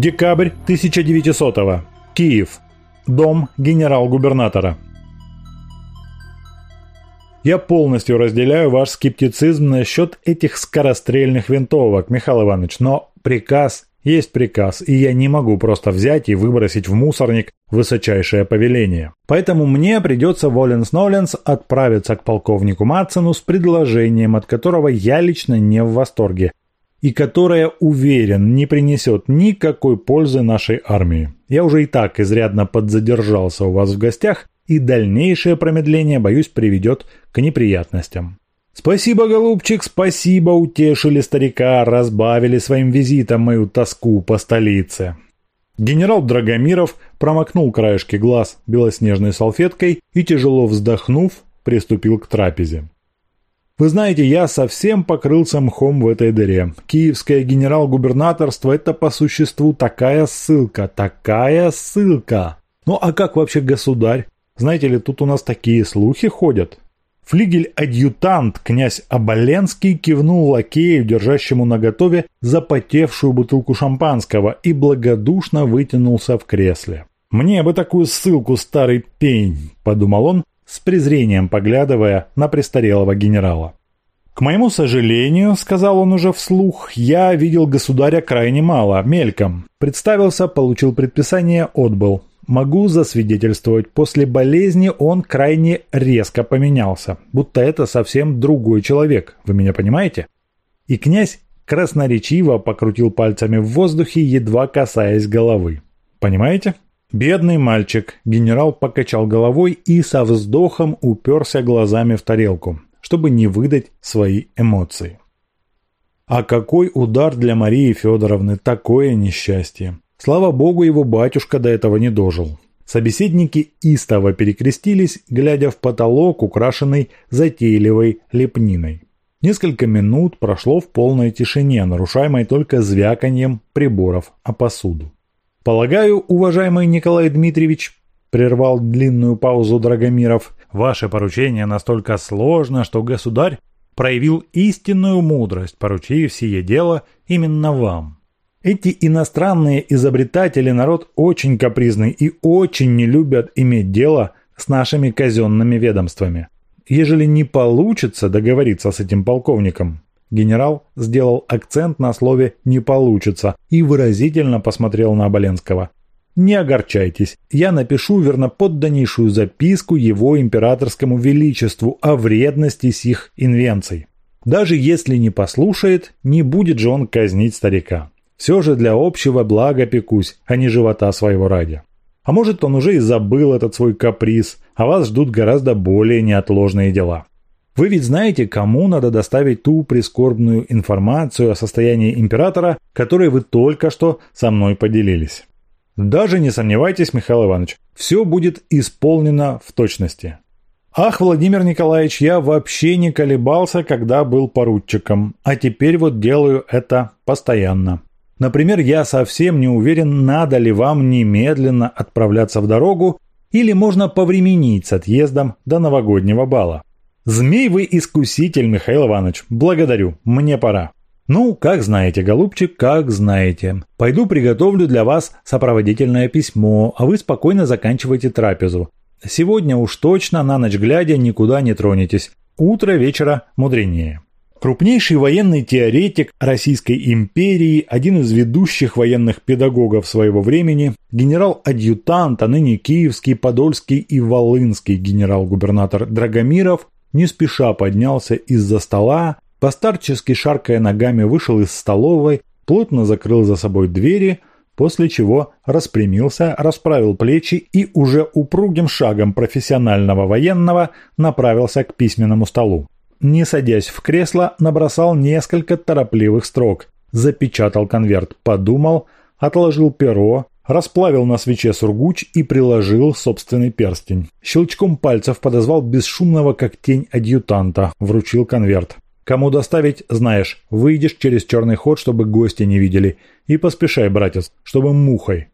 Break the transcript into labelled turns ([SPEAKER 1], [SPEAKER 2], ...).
[SPEAKER 1] Декабрь 1900 -го. Киев. Дом генерал-губернатора. Я полностью разделяю ваш скептицизм насчет этих скорострельных винтовок, Михаил Иванович, но приказ есть приказ, и я не могу просто взять и выбросить в мусорник высочайшее повеление. Поэтому мне придется воленс-ноленс отправиться к полковнику Матсону с предложением, от которого я лично не в восторге, и которое, уверен, не принесет никакой пользы нашей армии. Я уже и так изрядно подзадержался у вас в гостях, и дальнейшее промедление, боюсь, приведет к неприятностям. «Спасибо, голубчик, спасибо!» – утешили старика, разбавили своим визитом мою тоску по столице. Генерал Драгомиров промокнул краешки глаз белоснежной салфеткой и, тяжело вздохнув, приступил к трапезе. Вы знаете, я совсем покрылся мхом в этой дыре. Киевское генерал-губернаторство – это по существу такая ссылка, такая ссылка. Ну а как вообще государь? Знаете ли, тут у нас такие слухи ходят. Флигель-адъютант князь Оболенский кивнул лакею, держащему наготове запотевшую бутылку шампанского, и благодушно вытянулся в кресле. «Мне бы такую ссылку, старый пень!» – подумал он, с презрением поглядывая на престарелого генерала. «К моему сожалению, — сказал он уже вслух, — я видел государя крайне мало, мельком. Представился, получил предписание, отбыл могу засвидетельствовать, после болезни он крайне резко поменялся, будто это совсем другой человек, вы меня понимаете? И князь красноречиво покрутил пальцами в воздухе, едва касаясь головы. Понимаете? Бедный мальчик, генерал покачал головой и со вздохом уперся глазами в тарелку, чтобы не выдать свои эмоции. А какой удар для Марии Федоровны, такое несчастье. Слава богу, его батюшка до этого не дожил. Собеседники истово перекрестились, глядя в потолок, украшенный затейливой лепниной. Несколько минут прошло в полной тишине, нарушаемой только звяканьем приборов о посуду. «Полагаю, уважаемый Николай Дмитриевич», – прервал длинную паузу Драгомиров, – «ваше поручение настолько сложно, что государь проявил истинную мудрость, поручив сие дело именно вам». Эти иностранные изобретатели народ очень капризный и очень не любят иметь дело с нашими казенными ведомствами. Ежели не получится договориться с этим полковником, генерал сделал акцент на слове «не получится» и выразительно посмотрел на Оболенского. «Не огорчайтесь, я напишу верноподданнейшую записку его императорскому величеству о вредности сих инвенций. Даже если не послушает, не будет же он казнить старика. Все же для общего блага пекусь, а не живота своего ради. А может, он уже и забыл этот свой каприз, а вас ждут гораздо более неотложные дела. Вы ведь знаете, кому надо доставить ту прискорбную информацию о состоянии императора, которой вы только что со мной поделились. Даже не сомневайтесь, Михаил Иванович, все будет исполнено в точности. Ах, Владимир Николаевич, я вообще не колебался, когда был поручиком, а теперь вот делаю это постоянно. Например, я совсем не уверен, надо ли вам немедленно отправляться в дорогу или можно повременить с отъездом до новогоднего бала. Змей вы искуситель, Михаил Иванович. Благодарю, мне пора. Ну, как знаете, голубчик, как знаете. Пойду приготовлю для вас сопроводительное письмо, а вы спокойно заканчивайте трапезу. Сегодня уж точно на ночь глядя никуда не тронетесь. Утро вечера мудренее. Крупнейший военный теоретик Российской империи, один из ведущих военных педагогов своего времени, генерал-адъютант, а ныне киевский, подольский и волынский генерал-губернатор Драгомиров, не спеша поднялся из-за стола, постарчески шаркая ногами вышел из столовой, плотно закрыл за собой двери, после чего распрямился, расправил плечи и уже упругим шагом профессионального военного направился к письменному столу. Не садясь в кресло, набросал несколько торопливых строк, запечатал конверт, подумал, отложил перо, расплавил на свече сургуч и приложил собственный перстень. Щелчком пальцев подозвал бесшумного, как тень адъютанта, вручил конверт. Кому доставить, знаешь, выйдешь через черный ход, чтобы гости не видели. И поспешай, братец, чтобы мухой